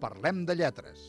Parlem de lletres.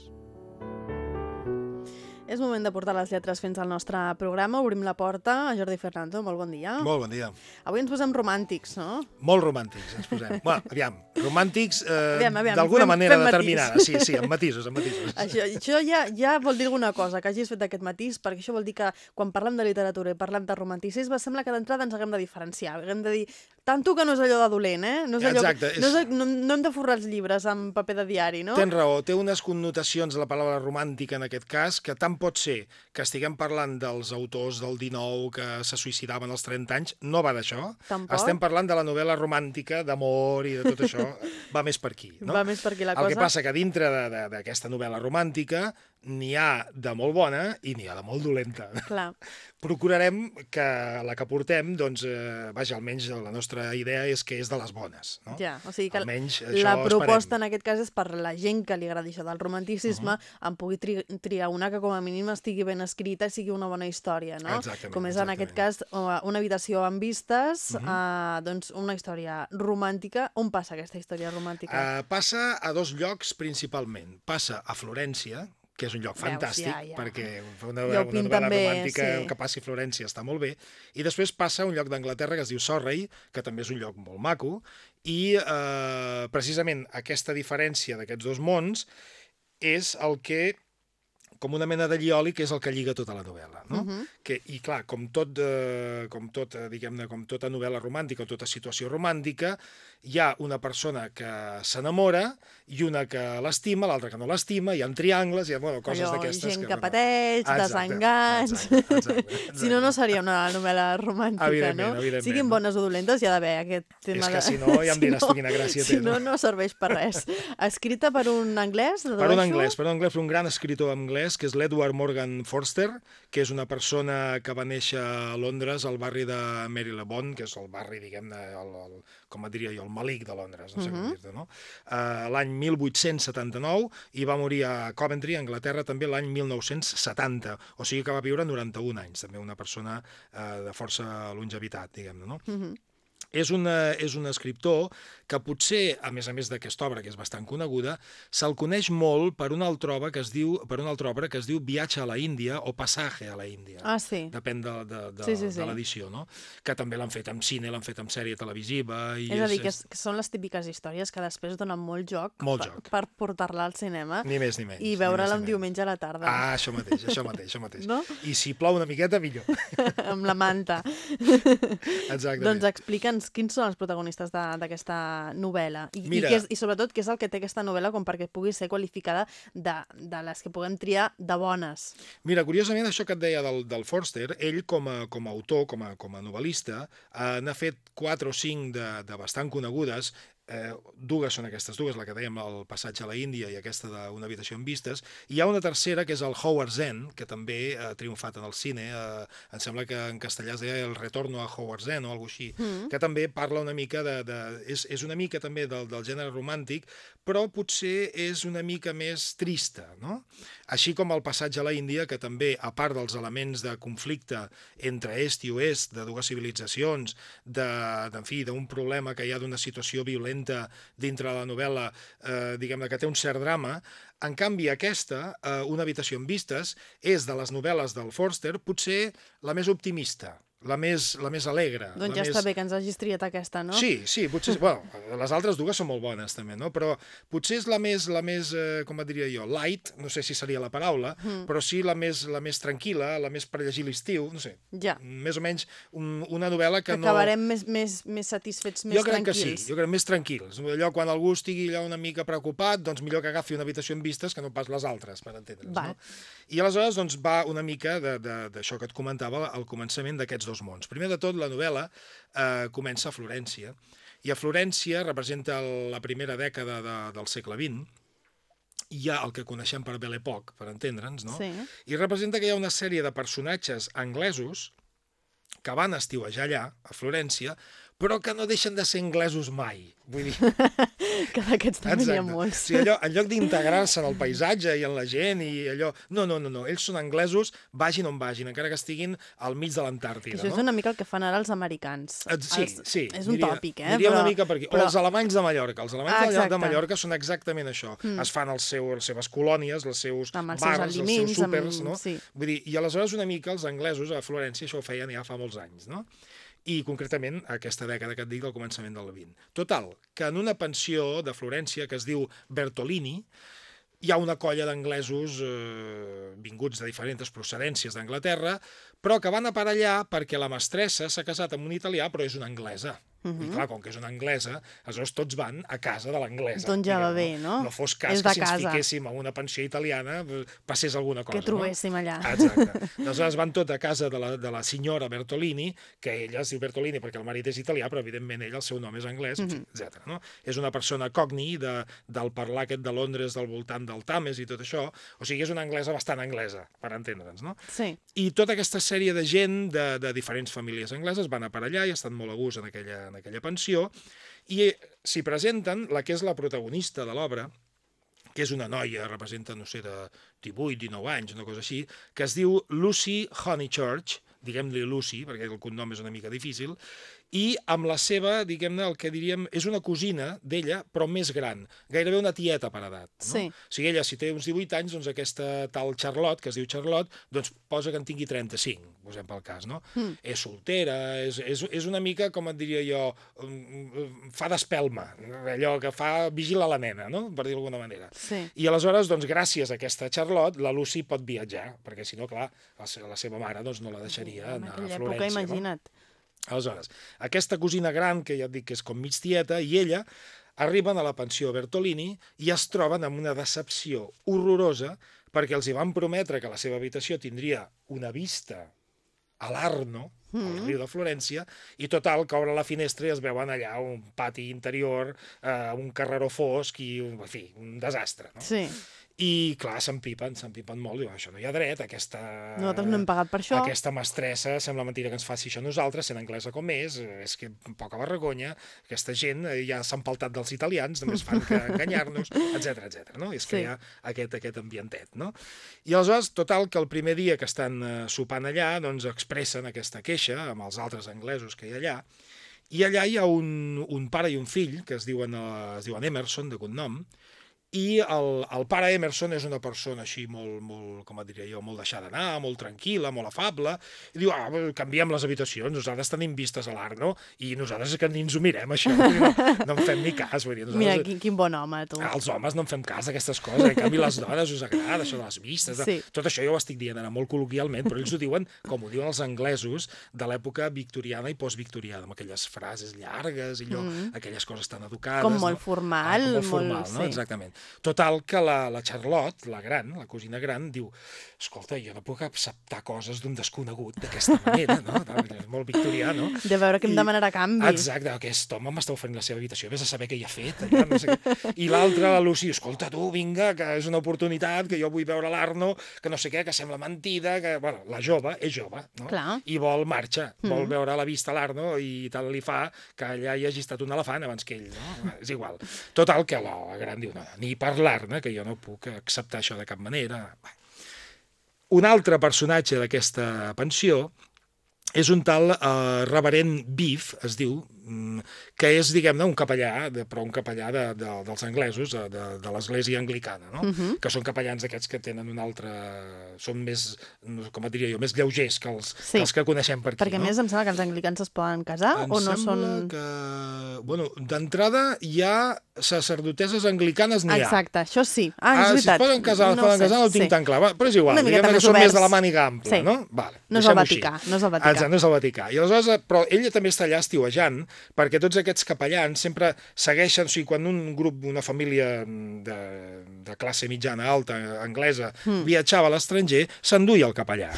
És moment de portar les lletres fins al nostre programa. Obrim la porta a Jordi Fernando. Molt bon dia. Molt bon dia. Avui ens posem romàntics, no? Molt romàntics, ens posem. bueno, aviam, romàntics eh, Aviam, aviam, d'alguna fem- manera fem matís. determinada. Sí, sí, amb matisos, amb matisos. Això, això ja, ja vol dir alguna cosa, que hagis fet aquest matís, perquè això vol dir que quan parlem de literatura i parlem de romanticisme, sembla que d'entrada ens haguem de diferenciar. Haguem de dir, tanto que no és allò de dolent, eh? No, és allò, Exacte, és- no, és, no, no hem de forrar els llibres amb paper de diari, no? Tens raó, té unes connotacions la paraula romàntica en aquest cas, que tant pot ser que estiguem parlant dels autors del 19 que se suïcidaven als 30 anys, no va d'això. Estem parlant de la novel·la romàntica, d'amor i de tot això, va més per aquí. No? Va més per aquí la El que cosa. passa que dintre de- de- d'aquesta novel·la romàntica n'hi ha de molt bona i n'hi ha de molt dolenta. Clar. procurarem que la que portem, doncs, eh, vaja, almenys la nostra idea és que és de les bones. No? Ja, o sigui que Almenys la proposta esperem. en aquest cas és per la gent que li agradi això del romanticisme, uh -huh. en pugui tri triar una que com a mínim estigui ben escrita i sigui una bona història, no? Exactament, com és en aquest cas exactament. uh, una habitació amb vistes, uh -huh. uh, doncs una història romàntica. On passa aquesta història romàntica? Uh, passa a dos llocs principalment. Passa a Florència, que és un lloc Veus, fantàstic, ja, ja. perquè una, ho una pinten novel·la bé, romàntica sí. que passi a Florència està molt bé, i després passa a un lloc d'Anglaterra que es diu Surrey, que també és un lloc molt maco, i eh, precisament aquesta diferència d'aquests dos mons és el que com una mena de llioli que és el que lliga tota la novel·la, no? Uh -huh. que, I clar, com tot, eh, com tot eh, diguem-ne, com tota novel·la romàntica o tota situació romàntica, hi ha una persona que s'enamora i una que l'estima, l'altra que no l'estima, hi ha triangles, hi ha bueno, coses d'aquestes... gent que, que bueno, pateix, Exacte, desenganys... exacte, exacte, si no, no exacte. seria una novel·la romàntica, Evidentment, no? evidentment, Siguin no? bones o dolentes, hi ha d'haver aquest tema És que si no, ja em diràs tu quina gràcia si té, no, no? no serveix per res. Escrita per un anglès, Per un anglès, per un anglès, per un gran escriptor anglès, que és l'Edward Morgan Forster, que és una persona que va néixer a Londres, al barri de Marylebone, que és el barri, diguem-ne, com et diria jo, el malic de Londres, no sé uh -huh. com dir-te, no? Uh, l'any 1879 i va morir a Coventry, Anglaterra, també l'any 1970. O sigui que va viure 91 anys, també una persona uh, de força longevitat, diguem-ne, no? Uh -huh. És, una, és un escriptor que potser, a més a més d'aquesta obra, que és bastant coneguda, se'l coneix molt per una altra obra que es diu, per una altra obra que es diu Viatge a la Índia o Passatge a la Índia. Ah, sí. Depèn de, de, de, Sí, sí, sí. de l'edició, no? Que també l'han fet amb cine, l'han fet amb sèrie televisiva... I És a dir, que, és, que són les típiques històries que després donen molt joc, Molt per, joc. per portar-la al cinema Ni més ni menys. i veure-la un diumenge a la tarda, Ah, això mateix, això mateix, això mateix. No? I si plou una miqueta, millor. amb la manta. Exactament. doncs explica'ns quins són els protagonistes de- d'aquesta novel·la i, i, Mira. què és, i sobretot què és el que té aquesta novel·la com perquè pugui ser qualificada de, de les que puguem triar de bones. Mira, curiosament, això que et deia del, del Forster, ell com a, com a autor, com a, com a novel·lista, eh, n'ha fet quatre o cinc de, de bastant conegudes, eh, dues són aquestes dues, la que dèiem, el passatge a la Índia i aquesta d'una habitació amb vistes, i hi ha una tercera que és el Howard's End, que també ha triomfat en el cine, eh, em sembla que en castellà es deia el retorno a Howard's End o alguna així, Mm. que també parla una mica de... de és, és una mica també del, del gènere romàntic, però potser és una mica més trista, no? Així com el passatge a la Índia, que també, a part dels elements de conflicte entre est i oest, de dues civilitzacions, de, de, en d'un problema que hi ha d'una situació violenta dintre la novel·la, eh, diguem-ne, que té un cert drama, en canvi, aquesta, eh, Una habitació amb vistes, és de les novel·les del Forster potser la més optimista, la més, la més alegre. Doncs ja més... està bé que ens hagis triat aquesta, no? Sí, sí, potser... Bueno, les altres dues són molt bones, també, no? Però potser és la més, la més eh, com et diria jo, light, no sé si seria la paraula, Mm. però sí la més, la més tranquil·la, la més per llegir l'estiu, no sé, Ja, més o menys un, una novel·la que, que no... acabarem més, més, més satisfets, més jo crec que sí, tranquils. jo crec més tranquils. Allò, quan algú estigui allò una mica preocupat, doncs millor que agafi una habitació amb vistes que no pas les altres, per entendre's. No? I aleshores doncs, va una mica de- de- d'això que et comentava al començament d'aquests dos mons. Primer de tot, la novel·la eh, comença a Florència, i a Florència representa la primera dècada de, del segle XX, hi ha el que coneixem per Belle Époque, per entendre'ns, no? Sí. I representa que hi ha una sèrie de personatges anglesos que van estiuejar allà, a Florència, però que no deixen de ser anglesos mai. Vull dir, Que d'aquests també n'hi ha molts. O sigui, allò, en lloc d'integrar-se en el paisatge i en la gent i allò... No, no, no, no. Ells són anglesos, vagin on vagin, encara que estiguin al mig de l'Antàrtida, això és no? una mica el que fan ara els americans. Eh, Sí, Els- sí. És un diria, tòpic, eh? Diria però, una mica per aquí. Però... O els alemanys de Mallorca. Els alemanys Ah, de, exacte. de Mallorca són exactament això. Mm. Es fan els seus, les seves colònies, els seus Amb els seus bars, els aliments, seus súpers, amb- no? sí. Vull dir, I aleshores una mica els anglesos a Florència això ho feien ja fa molts anys, no? I concretament aquesta dècada que et dic del començament del 20. Total, que en una pensió de Florència que es diu Bertolini, hi ha una colla d'anglesos eh, vinguts de diferents procedències d'Anglaterra, però que van a parar allà perquè la mestressa s'ha casat amb un italià, però és una anglesa. Uh -huh. I clar, com que és una anglesa, aleshores tots van a casa de l'anglesa. Doncs ja va bé, no? No fos cas que si ens fiquéssim a una pensió italiana eh, passés alguna cosa. Que trobéssim allà. No? Exacte. Aleshores van tot a casa de la, de la senyora Bertolini, que ella es diu Bertolini perquè el marit és italià, però evidentment ell, el seu nom és anglès, uh -huh. etc. No? És una persona cogni de, del parlar aquest de Londres, del voltant del Tames i tot això. O sigui, és una anglesa bastant anglesa, per entendre'ns, no? Sí. I tota aquesta sèrie de gent de, de diferents famílies angleses van a per allà i estan molt a gust en aquella, en aquella pensió. I eh, s'hi presenten la que és la protagonista de l'obra, que és una noia, representa, no sé, de 18, 19 anys, una cosa així, que es diu Lucy Honeychurch, diguem-li Lucy, perquè el cognom és una mica difícil, i amb la seva, diguem-ne, el que diríem, és una cosina d'ella, però més gran, gairebé una tieta per edat. No? Sí. O sigui, ella, si té uns 18 anys, doncs aquesta tal Charlotte, que es diu Charlotte, doncs posa que en tingui 35, posem pel cas, no? Mm. És soltera, és, és, és una mica, com et diria jo, mm, fa d'espelma, allò que fa vigila la nena, no? Per dir-ho d'alguna manera. Sí. I aleshores, doncs, gràcies a aquesta Charlotte, la Lucy pot viatjar, perquè si no, clar, la, la seva mare doncs, no la deixaria En anar a aquella Florència. època, imagina't. No? Aleshores, aquesta cosina gran, que ja et dic que és com mig tieta, i ella arriben a la pensió Bertolini i es troben amb una decepció horrorosa perquè els hi van prometre que la seva habitació tindria una vista a l'Arno, al Mm. riu de Florència, i total, que obre la finestra i es veuen allà un pati interior, eh, un carreró fosc i, un, en fi, un desastre. No? Sí. I, clar, s'empipen, s'empipen molt, diuen, això no hi ha dret, aquesta... Nosaltres no hem pagat per això. Aquesta mestressa, sembla mentira que ens faci això nosaltres, sent anglesa com és, és que poca vergonya, aquesta gent eh, ja s'ha empaltat dels italians, només fan que enganyar-nos, etc etc. no? I es Sí. crea aquest, aquest ambientet, no? I aleshores, total, que el primer dia que estan eh, sopant allà, doncs expressen aquesta queixa amb els altres anglesos que hi ha allà, i allà hi ha un, un pare i un fill, que es diuen, eh, es diuen Emerson, de cognom, i el, el pare Emerson és una persona així molt, molt com et diria jo, molt deixada anar, molt tranquil·la, molt afable, i diu, ah, canviem les habitacions, nosaltres tenim vistes a l'Arno, i nosaltres que ni ens ho mirem, això, no, no en fem ni cas, vull dir, nosaltres... Mira, quin, quin bon home, tu. Els homes no en fem cas d'aquestes coses, en canvi les dones us agrada això de les vistes, de... Sí. tot això jo ho estic dient ara molt col·loquialment, però ells ho diuen com ho diuen els anglesos de l'època victoriana i postvictoriana, amb aquelles frases llargues i allò, mm. aquelles coses tan educades. Com molt no? formal, Ah, com molt molt- formal, no? sí. Exactament. Total, que la, la Charlotte, la gran, la cosina gran, diu escolta, jo no puc acceptar coses d'un desconegut d'aquesta manera, no? És molt victorià, no? De veure què em demanarà canvi. Exacte, aquest home m'està oferint la seva habitació, vés a saber què hi ha fet. Allà, no sé què. I l'altra, la Lucy, escolta tu, vinga, que és una oportunitat, que jo vull veure l'Arno, que no sé què, que sembla mentida, que... Bueno, la jove és jove, no? Clar. I vol marxa, vol veure a la vista l'Arno i tant li fa que allà hi hagi estat un elefant abans que ell, no? És igual. Total, que la, la gran diu, no, ni parlar-ne, que jo no puc acceptar això de cap manera. Un altre personatge d'aquesta pensió és un tal eh, reverent Beef, es diu, que és, diguem-ne, un capellà, de, però un capellà de, de, dels anglesos, de, de, de l'església anglicana, no? Uh -huh. que són capellans aquests que tenen un altre... són més, com et diria jo, més lleugers que els, Sí. que, els que coneixem per aquí, Perquè no? més em sembla que els anglicans es poden casar Em o no són... que... Bueno, d'entrada hi ha sacerdotesses anglicanes, n'hi ha. Exacte, això sí. Ah, és Ah, si veritat. es poden casar, no ho poden sé, casar, no ho tinc sí. tan clar. Però és igual, diguem que són més de la màniga ampla, Sí. no? Vale, No és el així. Vaticà, no és el Vaticà. Exacte, no és el Vaticà. I aleshores, eh, però ella també està allà estiuejant, perquè tots aquests capellans sempre segueixen, o sigui, quan un grup, una família de, de classe mitjana alta, anglesa, mm. viatjava a l'estranger, s'enduia el capellà.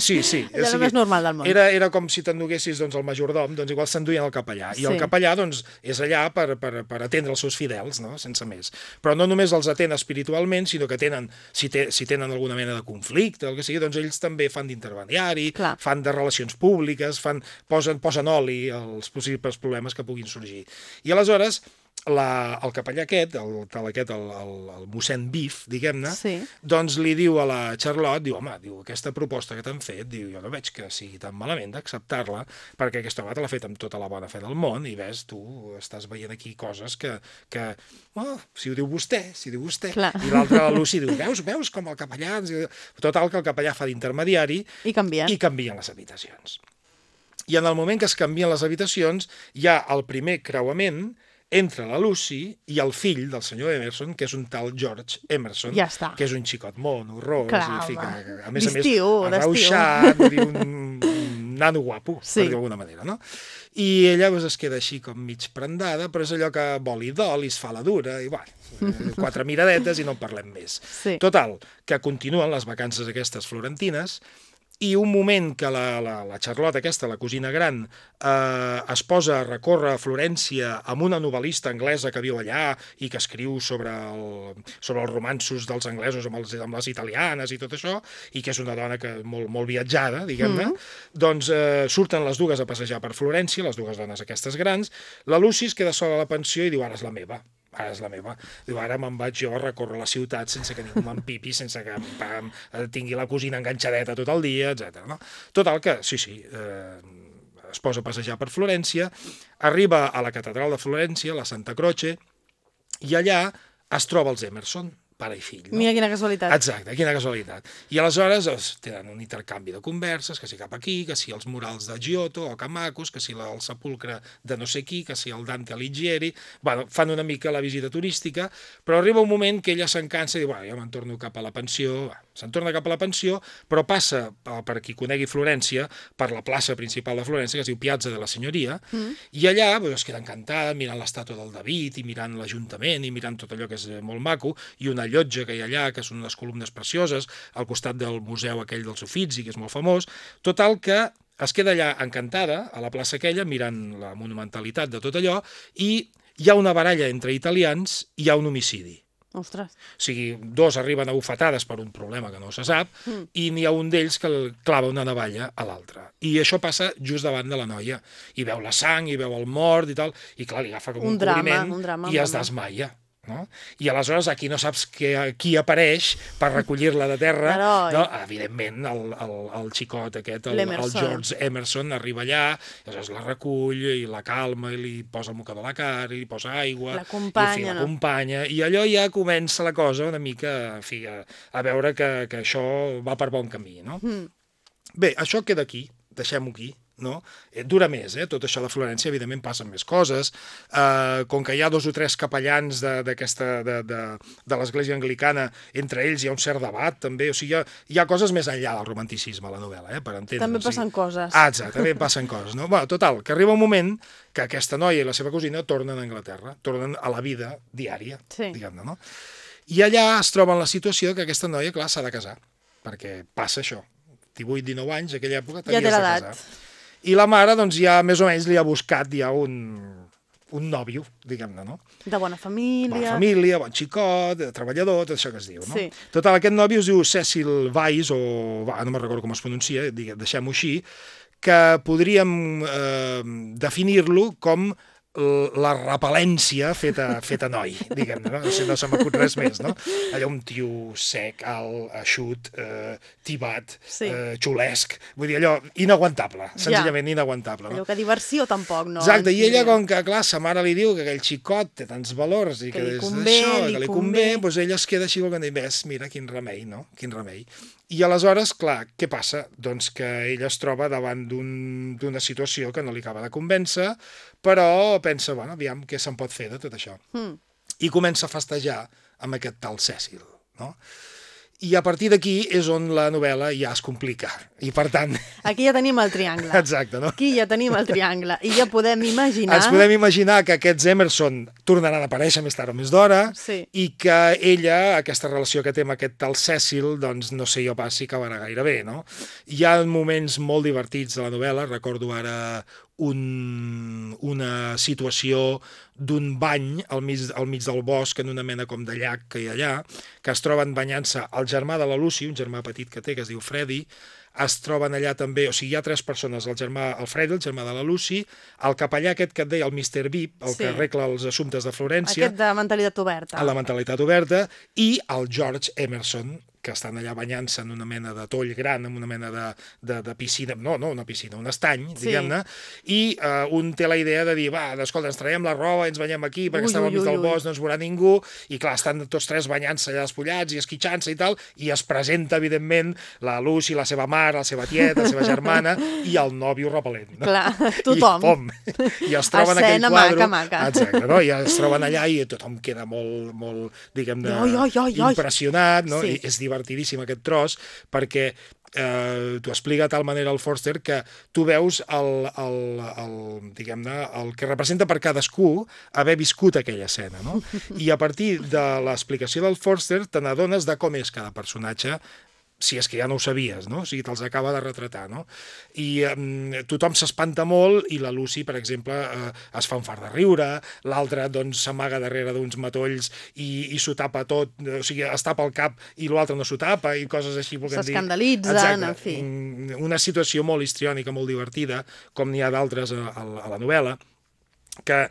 Sí, sí. Era el més normal del món. Era, era com si t'enduguessis doncs, el majordom, doncs igual s'enduien el capellà. I Sí. el capellà doncs, és allà per, per, per atendre els seus fidels, no? sense més. Però no només els atén espiritualment, sinó que tenen, si, té, si tenen alguna mena de conflicte, o el que sigui, doncs ells també fan d'intermediari, fan de relacions públiques, fan, posen, posen oli als possibles problemes que puguin sorgir. I aleshores, la, el capellà aquest, el tal aquest, el, el, el mossèn Bif, diguem-ne, Sí. doncs li diu a la Charlotte, diu, home, diu, aquesta proposta que t'han fet, diu, jo no veig que sigui tan malament d'acceptar-la, perquè aquesta home te l'ha fet amb tota la bona fe del món, i ves, tu estàs veient aquí coses que, que oh, si ho diu vostè, si ho diu vostè, Clar. i l'altre, la Lucy, diu, veus, veus com el capellà... ens diu-" Total, que el capellà fa d'intermediari I canvien. i canvien les habitacions. I en el moment que es canvien les habitacions, hi ha el primer creuament entre la Lucy i el fill del senyor Emerson, que és un tal George Emerson, Ja està. que és un xicot molt horrorós, Clar, i fi, que, home. que, a més a més, arrauxat, un, un nano guapo, Sí. per dir d'alguna manera, no? I ella doncs, es queda així com mig prendada, però és allò que vol i dol i es fa la dura, i bueno, eh, quatre miradetes i no en parlem més. Sí. Total, que continuen les vacances aquestes florentines i un moment que la, la, la Charlotte aquesta, la cosina gran, eh, es posa a recórrer a Florència amb una novel·lista anglesa que viu allà i que escriu sobre, el, sobre els romanços dels anglesos amb, els, amb les italianes i tot això, i que és una dona que molt, molt viatjada, diguem-ne, doncs eh, surten les dues a passejar per Florència, les dues dones aquestes grans, la Lucy es queda sola a la pensió i diu, ara és la meva, ara és la meva. Diu, ara me'n vaig jo a recórrer la ciutat sense que ningú m'empipi, sense que em, em, tingui la cosina enganxadeta tot el dia, etc. No? Total que, sí, sí, eh, es posa a passejar per Florència, arriba a la catedral de Florència, la Santa Croce, i allà es troba els Emerson, pare i fill. No? Mira quina casualitat. Exacte, quina casualitat. I aleshores es tenen un intercanvi de converses, que si cap aquí, que si els murals de Giotto o Camacos, que si la, el sepulcre de no sé qui, que si el Dante Alighieri... Bueno, fan una mica la visita turística, però arriba un moment que ella se'n cansa i diu, bueno, jo me'n torno cap a la pensió, va, se'n torna cap a la pensió, però passa, eh, per qui conegui Florència, per la plaça principal de Florència, que es diu Piazza de la Signoria, mm. i allà pues, es queda encantada mirant l'estàtua del David i mirant l'Ajuntament i mirant tot allò que és eh, molt maco, i una llotja que hi ha allà, que són unes columnes precioses, al costat del museu aquell dels Uffizi, que és molt famós. Total que es queda allà encantada, a la plaça aquella, mirant la monumentalitat de tot allò, i hi ha una baralla entre italians i hi ha un homicidi. Ostres. O sigui, dos arriben a bufetades per un problema que no se sap, mm. i n'hi ha un d'ells que clava una navalla a l'altre. I això passa just davant de la noia. I veu la sang, i veu el mort i tal, i clar, li agafa com un, Un drama, cobriment un drama, i es desmaia. No? I aleshores aquí no saps que, qui apareix per recollir-la de terra. No? Evidentment, el, el, el xicot aquest, el, el. George Emerson, arriba allà, aleshores la recull i la calma i li posa el mocador a la cara i li posa aigua. L'acompanya, no? l'acompanya, I allò ja comença la cosa una mica en fi, a, a veure que, que això va per bon camí. No? Mm. Bé, això queda aquí, deixem-ho aquí. No? Eh, dura més, eh? tot això de Florència, evidentment passen més coses. Eh, com que hi ha dos o tres capellans de, de, de, de l'església anglicana, entre ells hi ha un cert debat, també. O sigui, hi ha, hi ha coses més enllà del romanticisme a la novel·la, eh? per entendre. També passen coses. Ah, exacte, també passen coses. No? Bueno, total, que arriba un moment que aquesta noia i la seva cosina tornen a Anglaterra, tornen a la vida diària, Sí. diguem-ne, no? I allà es troben la situació que aquesta noia, clar, s'ha de casar, perquè passa això. 18-19 anys, aquella època, Ja t'havies de l'edat. casar. I la mare, doncs, ja més o menys li ha buscat ja un, un nòvio, diguem-ne, no? De bona família. Bona família, bon xicot, eh, treballador, tot això que es diu, no? Sí. Total, aquest nòvio es diu Cecil Weiss, o va, no me'n recordo com es pronuncia, deixem-ho així, que podríem eh, definir-lo com l- la repel·lència feta, feta noi, diguem-ne, no? No, sé, no se m'acut res més, no? Allò un tio sec, alt, eixut, eh, tibat, Sí. eh, xulesc, vull dir, allò inaguantable, senzillament inaguantable, no? Allò que diversió tampoc, no? Exacte, i ella, com que, clar, sa mare li diu que aquell xicot té tants valors i Que que, això, li que li convé. convé, doncs ella es queda així com que diu, ves, mira, quin remei, no? Quin remei. I aleshores, clar, què passa? Doncs que ella es troba davant d'un- d'una situació que no li acaba de convèncer, però pensa, bueno, aviam, què se'n pot fer de tot això? Mm. I comença a festejar amb aquest tal Cecil, no? I a partir d'aquí és on la novel·la ja es complica. I per tant, Aquí ja tenim el triangle. exacte, no? Aquí ja tenim el triangle. I ja podem imaginar... Ens podem imaginar que aquests Emerson tornaran a aparèixer més tard o més d'hora Sí. i que ella, aquesta relació que té amb aquest tal Cecil, doncs no sé jo pas si acabarà gaire bé, no? Hi ha moments molt divertits de la novel·la, recordo ara un, una situació d'un bany al mig, al mig del bosc, en una mena com de llac que hi ha allà, que es troben banyant-se el germà de la Lucy, un germà petit que té, que es diu Freddy, es troben allà també, o sigui, hi ha tres persones, el germà, el Fred, el germà de la Lucy, el capellà aquest que et deia, el Mr. Vip, el Sí. que arregla els assumptes de Florència, Aquest de mentalitat oberta. a la mentalitat oberta, i el George Emerson, que estan allà banyant-se en una mena de toll gran, en una mena de, de, de piscina, no, no una piscina, un estany, Sí. diguem-ne, i eh, un té la idea de dir, va, escolta, ens traiem la roba ens banyem aquí, perquè Ui, estem al mig del bosc, no ens veurà ningú, i clar, estan tots tres banyant-se allà despullats i esquitxant-se i tal, i es presenta, evidentment, la Lucy, la seva mare, la seva tieta, la seva germana, i el nòvio repel·lent. No? Clar, tothom. I, pom, i es troben Escena aquell quadre... maca, maca. Exacte, no? I es troben allà i tothom queda molt, molt diguem-ne, impressionat, no? Sí. I és divertidíssim aquest tros, perquè eh, t'ho explica de tal manera el Forster que tu veus el, el, el, diguem-ne, el que representa per cadascú haver viscut aquella escena, no? I a partir de l'explicació del Forster te n'adones de com és cada personatge si és que ja no ho sabies, no? O sigui, te'ls acaba de retratar, no? I um, tothom s'espanta molt i la Lucy, per exemple, eh, es fa un fart de riure, l'altre doncs s'amaga darrere d'uns matolls i, i s'ho tapa tot, o sigui, es tapa el cap i l'altre no s'ho tapa i coses així, volguem dir. S'escandalitzen, en fi. Mm, Una situació molt histriònica, molt divertida, com n'hi ha d'altres a, a, a la novel·la, que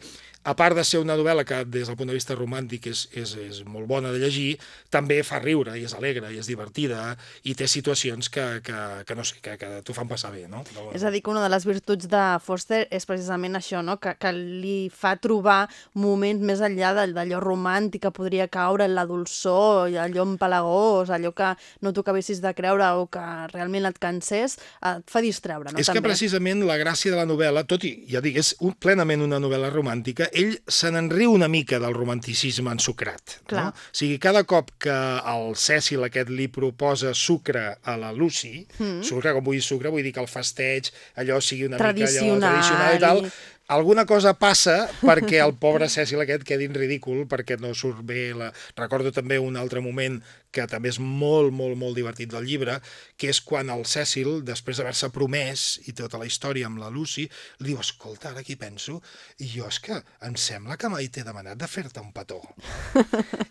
a part de ser una novel·la que des del punt de vista romàntic és, és, és molt bona de llegir, també fa riure i és alegre i és divertida i té situacions que, que, que no sé, que, que t'ho fan passar bé, no? Però, És a dir, que una de les virtuts de Foster és precisament això, no? que, que li fa trobar moments més enllà d'allò romàntic que podria caure en la dolçor, i allò empalagós, allò que no t'ho acabessis de creure o que realment et cansés, et fa distreure, no? és que També. precisament la gràcia de la novel·la, tot i, ja dic, és un, plenament una novel·la romàntica, ell se n'enriu una mica del romanticisme ensucrat. Clar. No? O sigui, cada cop que el Cecil aquest li proposa sucre a la Lucy, mm. sucre, com vull dir sucre, vull dir que el festeig, allò sigui una mica allò Tradicional tradicional i tal, alguna cosa passa perquè el pobre Cecil aquest quedi en ridícul, perquè no surt bé. La... Recordo també un altre moment que també és molt, molt, molt divertit del llibre, que és quan el Cecil, després d'haver-se promès i tota la història amb la Lucy, li diu, escolta, ara aquí penso, i jo és que em sembla que mai t'he demanat de fer-te un petó.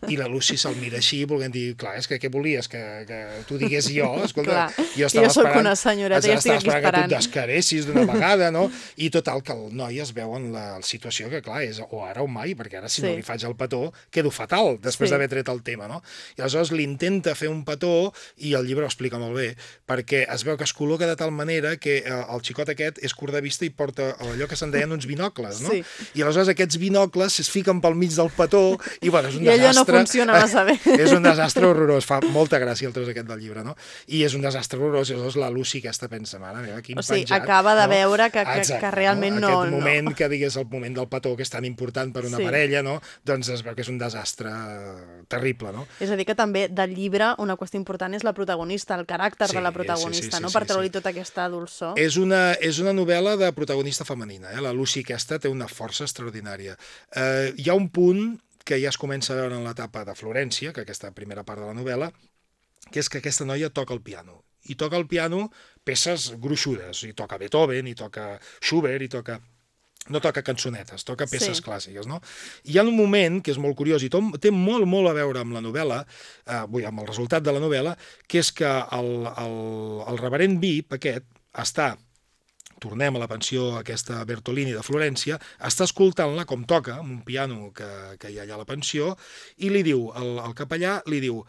I la Lucy se'l mira així, volent dir, clar, és que què volies, que, que t'ho digués jo? Escolta, Clar, jo jo estava sóc esperant, una senyoreta, jo estic aquí esperant que tu et descaressis d'una vegada, no? I total, que el noi es veu en la situació que, clar, és o ara o mai, perquè ara si no Sí. li faig el petó, quedo fatal, després Sí. d'haver tret el tema, no? I aleshores l'intenta fer un petó i el llibre ho explica molt bé, perquè es veu que es col·loca de tal manera que eh, el xicot aquest és curt de vista i porta allò que se'n deien uns binocles, no? Sí. I aleshores aquests binocles es fiquen pel mig del petó i, bueno, és un I allò no desastre. funciona massa bé. és un desastre horrorós, fa molta gràcia el tros aquest del llibre, no? I és un desastre horrorós, i aleshores la Lucy aquesta pensa, mare meva, quin O sigui, penjat. acaba de veure que- que- Exacte, que realment no- Aquest no. moment que digués el moment del petó, que és tan important per una Sí. parella, no? Doncs es veu que és un desastre eh, terrible, no? És a dir, que també del llibre una qüestió important és la protagonista, el caràcter Sí, de la sí, protagonista, sí, sí, no? sí, per treure-li sí. tota aquesta dolçor. És una, és una novel·la de protagonista femenina. Eh? La Lucy aquesta té una força extraordinària. Eh, hi ha un punt que ja es comença a veure en l'etapa de Florència, que aquesta primera part de la novel·la, que és que aquesta noia toca el piano. I toca el piano peces gruixudes. I toca Beethoven, i toca Schubert, i toca no toca cançonetes, toca peces Sí. clàssiques, no? I hi ha un moment que és molt curiós i tom- té molt, molt a veure amb la novel·la, eh, vull, amb el resultat de la novel·la, que és que el, el, el reverend Vip, aquest, està tornem a la pensió aquesta Bertolini de Florència, està escoltant-la com toca, amb un piano que, que hi ha allà a la pensió, i li diu, el, el capellà li diu,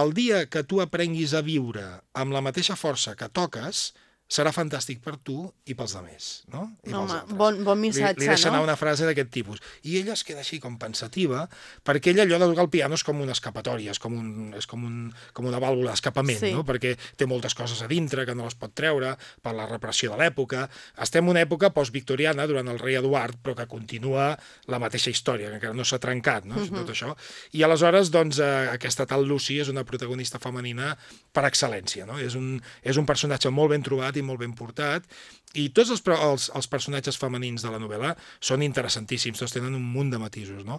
el dia que tu aprenguis a viure amb la mateixa força que toques, serà fantàstic per tu i pels demés, no? I pels Home, altres. bon, bon Li, missatge, li deixa anar no? una frase d'aquest tipus. I ella es queda així com pensativa, perquè ella allò de tocar el piano és com una escapatòria, és com, un, és com, un, com una vàlvula d'escapament, Sí. no? perquè té moltes coses a dintre que no les pot treure per la repressió de l'època. Estem en una època postvictoriana, durant el rei Eduard, però que continua la mateixa història, que encara no s'ha trencat, no? Mhm. tot això. I aleshores, doncs, eh, aquesta tal Lucy és una protagonista femenina per excel·lència. No? És, un, és un personatge molt ben trobat i molt ben portat, i tots els, els, els personatges femenins de la novel·la són interessantíssims, tots tenen un munt de matisos. No?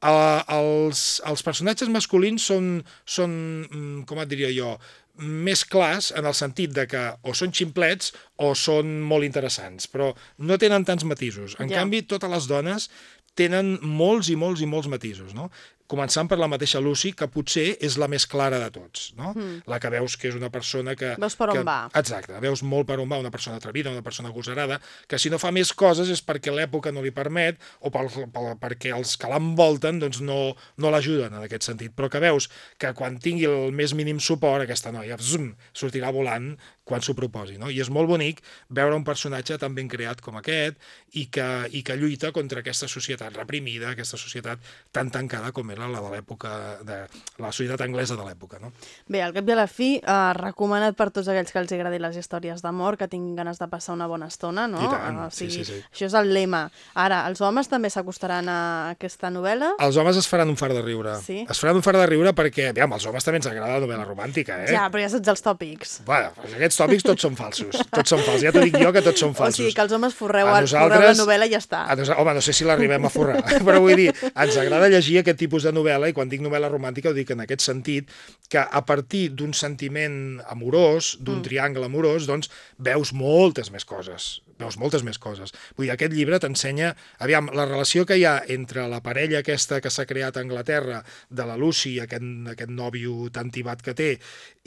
Uh, els, els personatges masculins són, són, mm, com et diria jo, més clars en el sentit de que o són ximplets o són molt interessants, però no tenen tants matisos. En Ja. canvi, totes les dones tenen molts i molts i molts matisos, no? Començant per la mateixa Lucy, que potser és la més clara de tots, no? Mm. La que veus que és una persona que... Veus per on que, va. Exacte, veus molt per on va una persona atrevida, una persona agosarada, que si no fa més coses és perquè l'època no li permet o pel, pel, perquè els que l'envolten doncs no, no l'ajuden en aquest sentit, però que veus que quan tingui el més mínim suport, aquesta noia zum, sortirà volant quan s'ho proposi, no? I és molt bonic veure un personatge tan ben creat com aquest i que, i que lluita contra aquesta societat reprimida, aquesta societat tan tancada com era la de l'època, de la societat anglesa de l'època, no? Bé, al cap i a la fi, eh, recomanat per tots aquells que els agradin les històries d'amor, que tinguin ganes de passar una bona estona, no? I tant, Eh, o sí, sigui, sí, sí. Això és el lema. Ara, els homes també s'acostaran a aquesta novel·la? Els homes es faran un far de riure. Sí? Es faran un far de riure perquè, aviam, als homes també ens agrada la novel·la romàntica, eh? Ja, però ja saps els tòpics. Bueno, doncs aquests tòpics tots són falsos. Tots són falsos. Ja t'ho dic jo que tots són O falsos. sigui, que els homes forreu, A a forreu la novel·la i ja està. A nos... Home, no sé si l'arribem a forrar, però vull dir, ens agrada llegir aquest tipus de novel·la i quan dic novel·la romàntica ho dic en aquest sentit, que a partir d'un sentiment amorós, d'un mm. triangle amorós, doncs veus moltes més coses, veus moltes més coses. Vull dir, aquest llibre t'ensenya, aviam, la relació que hi ha entre la parella aquesta que s'ha creat a Anglaterra, de la Lucy, aquest, aquest nòvio tan tibat que té,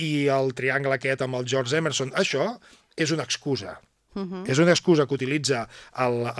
i el triangle aquest amb el George Emerson, això és una excusa. Uh -huh. És una excusa que utilitza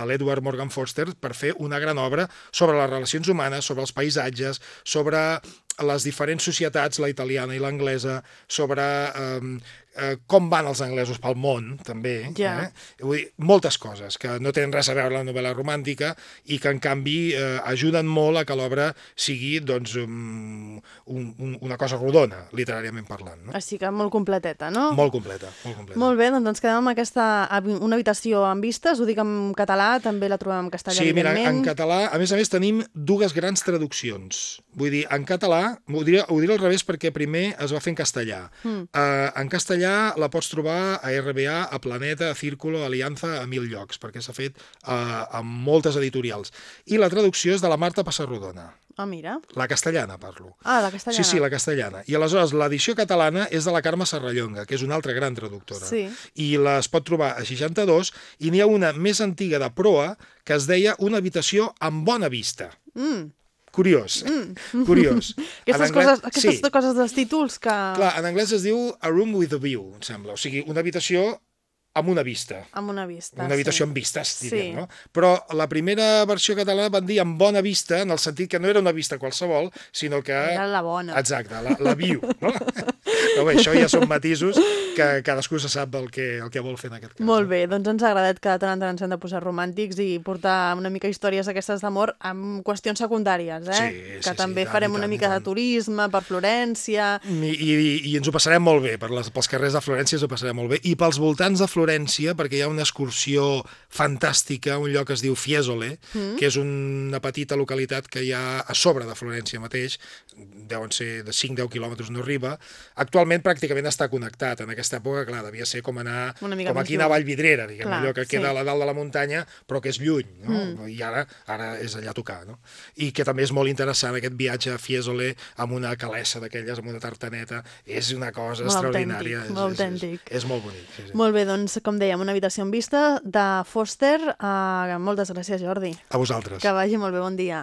l'Edward Morgan Foster per fer una gran obra sobre les relacions humanes, sobre els paisatges, sobre les diferents societats, la italiana i l'anglesa, sobre eh, eh, com van els anglesos pel món, també. Ja. Eh? Vull dir, moltes coses que no tenen res a veure amb la novel·la romàntica i que, en canvi, eh, ajuden molt a que l'obra sigui doncs, um, un, un, una cosa rodona, literàriament parlant. No? Així que molt completeta, no? Molt completa, molt completa. Molt bé, doncs ens quedem amb aquesta una habitació amb vistes, ho dic en català, també la trobem en castellà, Sí, mira, en català, a més a més, tenim dues grans traduccions. Vull dir, en català, ho diré, ho diré al revés perquè primer es va fer en castellà. Mm. Uh, en castellà la pots trobar a RBA, a Planeta, a Círculo, a Alianza, a mil llocs, perquè s'ha fet uh, amb moltes editorials. I la traducció és de la Marta Passarrodona. Ah, mira. La castellana, parlo. Ah, la castellana. Sí, sí, la castellana. I aleshores l'edició catalana és de la Carme Serrallonga, que és una altra gran traductora. Sí. I les pot trobar a 62, i n'hi ha una més antiga de proa que es deia Una habitació amb bona vista. Mm. Curiós, mm. curiós. Aquestes, anglès- coses, aquestes sí. coses dels títols que... Clar, en anglès es diu A Room with a View, em sembla. O sigui, una habitació amb una vista. Amb una vista, Una habitació sí. amb vistes, Sí. diríem, no? Però la primera versió catalana van dir amb bona vista, en el sentit que no era una vista qualsevol, sinó que... Era la bona. Exacte, la, la view, no? Però bé, això ja són matisos que cadascú se sap el que, el que vol fer en aquest cas. Molt no? bé, doncs ens ha agradat que de tant en tant ens hem de posar romàntics i portar una mica històries aquestes d'amor amb qüestions secundàries, eh? Sí, que sí, sí, també tant, farem una tant, i mica de tant. turisme per Florència... I, i, I ens ho passarem molt bé, per les, pels carrers de Florència ens ho passarem molt bé, i pels voltants de Florència, perquè hi ha una excursió fantàstica, un lloc que es diu Fiesole, mm. que és una petita localitat que hi ha a sobre de Florència mateix, deuen ser de 5-10 quilòmetres no arriba, actualment pràcticament està connectat, en aquesta època, clar, devia ser com anar, com aquí a. Vallvidrera, diguem, Clar, allò que sí. queda a la dalt de la muntanya, però que és lluny, no? Mm. I ara ara és allà a tocar, no? I que també és molt interessant aquest viatge a Fiesole amb una calessa d'aquelles, amb una tartaneta, és una cosa Molt extraordinària. autèntic, és, molt és, autèntic. És, és molt bonic. Sí, sí. Molt bé, doncs, com dèiem, una habitació en vista de Foster. Uh, moltes gràcies, Jordi. A vosaltres. Que vagi molt bé, bon dia.